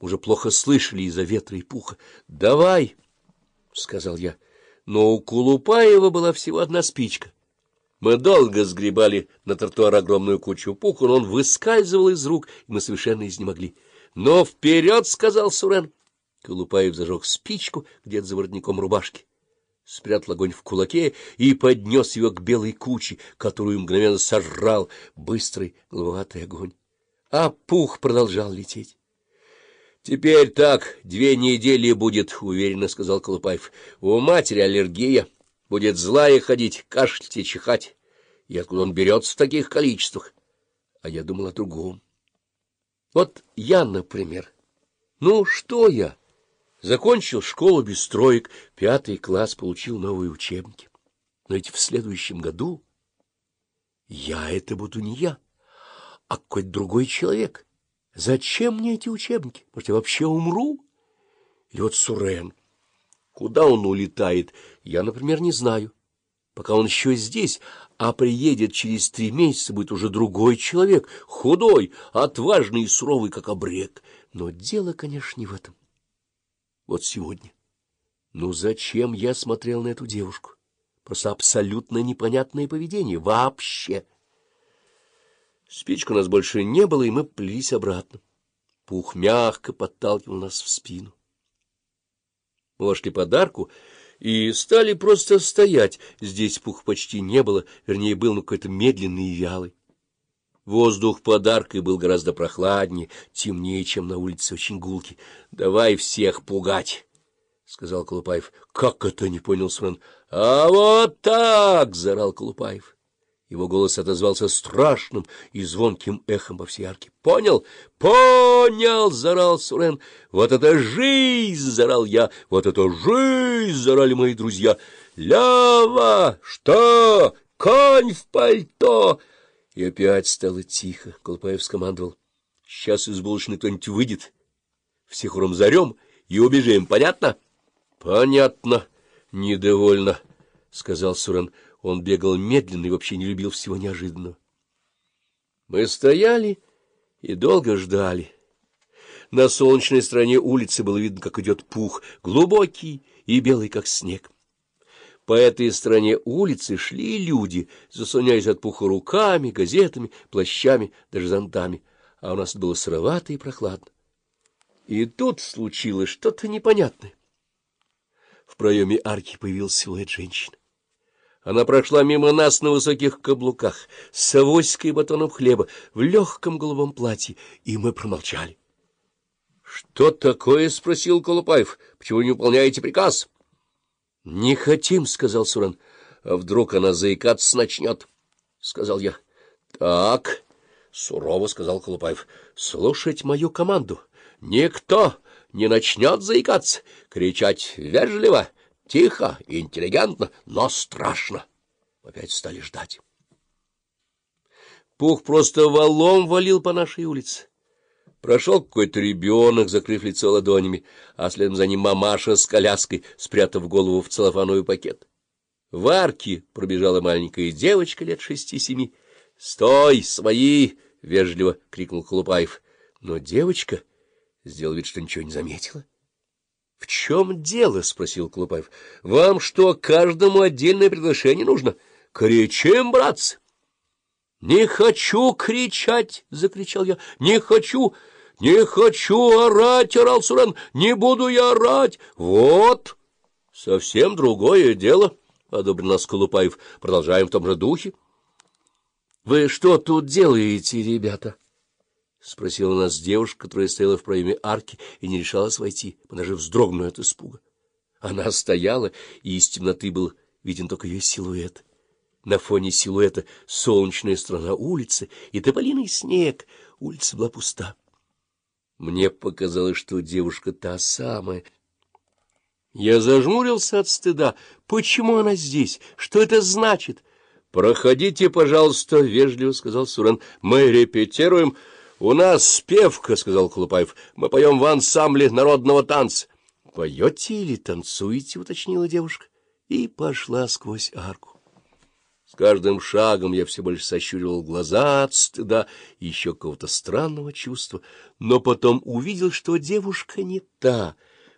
Уже плохо слышали из-за ветра и пуха. — Давай, — сказал я. Но у Кулупаева была всего одна спичка. Мы долго сгребали на тротуар огромную кучу пуха, но он выскальзывал из рук, и мы совершенно изнемогли. — Но вперед! — сказал Сурен. Колупаев зажег спичку где-то за воротником рубашки, спрятал огонь в кулаке и поднес его к белой куче, которую мгновенно сожрал быстрый головатый огонь. А пух продолжал лететь. — Теперь так, две недели будет, — уверенно сказал Колупаев. — У матери аллергия, будет злая ходить, кашлять и чихать. И откуда он берется в таких количествах? А я думал о другом. Вот я, например. Ну, что я? Закончил школу без строек, пятый класс, получил новые учебники. Но ведь в следующем году я это буду не я, а какой-то другой человек. Зачем мне эти учебники? Может, я вообще умру? Или вот Сурен. Куда он улетает, я, например, не знаю. Пока он еще здесь, а приедет через три месяца, будет уже другой человек, худой, отважный и суровый, как обрек. Но дело, конечно, не в этом. Вот сегодня. Ну зачем я смотрел на эту девушку? Просто абсолютно непонятное поведение. Вообще. Спичку у нас больше не было, и мы плелись обратно. Пух мягко подталкивал нас в спину. Мы вошли подарку и стали просто стоять. Здесь пух почти не было, вернее, был ну, какой-то медленный и вялый. Воздух подаркой был гораздо прохладнее, темнее, чем на улице, очень гулкий. — Давай всех пугать, — сказал Колупаев. — Как это? — не понял Сурен. — А вот так! — заорал Колупаев. Его голос отозвался страшным и звонким эхом по всей арке. — Понял? — Понял! — заорал Сурен. — Вот это жизнь! — заорал я. — Вот это жизнь! — заорали мои друзья. — Лява! Что? Конь в пальто! И опять стало тихо. Колпаев скомандовал. — Сейчас из булочной кто-нибудь выйдет. Всех уром зарем и убежим. Понятно? — Понятно. — Недовольно, — сказал Сурен. Он бегал медленно и вообще не любил всего неожиданного. Мы стояли и долго ждали. На солнечной стороне улицы было видно, как идет пух, глубокий и белый, как снег. По этой стороне улицы шли люди, заслоняясь от пуха руками, газетами, плащами, даже зонтами, а у нас было сыровато и прохладно. И тут случилось что-то непонятное. В проеме арки появился силуэт женщины. Она прошла мимо нас на высоких каблуках, с авоськой батоном хлеба, в легком голубом платье, и мы промолчали. — Что такое? — спросил Колупаев. — Почему не выполняете приказ? —— Не хотим, — сказал Сурен. — А вдруг она заикаться начнет? — сказал я. — Так, — сурово сказал Колупаев, — слушать мою команду. Никто не начнет заикаться, кричать вежливо, тихо, интеллигентно, но страшно. Опять стали ждать. Пух просто валом валил по нашей улице. Прошел какой-то ребенок, закрыв лицо ладонями, а следом за ним мамаша с коляской, спрятав голову в целлофановый пакет. В арке пробежала маленькая девочка лет шести-семи. — Стой, свои! — вежливо крикнул Колупаев. Но девочка сделал вид, что ничего не заметила. — В чем дело? — спросил Колупаев. — Вам что, каждому отдельное приглашение нужно? — Кричим, братцы! — Не хочу кричать! — закричал я. — Не хочу! — Не хочу орать! — орал Сурен. — Не буду я орать! — Вот! Совсем другое дело! — одобрил нас Колупаев. — Продолжаем в том же духе. — Вы что тут делаете, ребята? — спросила нас девушка, которая стояла в проеме арки и не решалась войти. Мы даже вздрогнули от испуга. Она стояла, и из темноты был виден только ее силуэт. На фоне силуэта солнечная сторона улицы и тополиный снег. Улица была пуста. Мне показалось, что девушка та самая. Я зажмурился от стыда. Почему она здесь? Что это значит? — Проходите, пожалуйста, — вежливо сказал Сурен. — Мы репетируем. — У нас спевка, — сказал Клупаев. — Мы поем в ансамбле народного танца. — Поете или танцуете? — уточнила девушка. И пошла сквозь арку. С каждым шагом я все больше сощуривал глаза от стыда и еще какого-то странного чувства, но потом увидел, что девушка не та —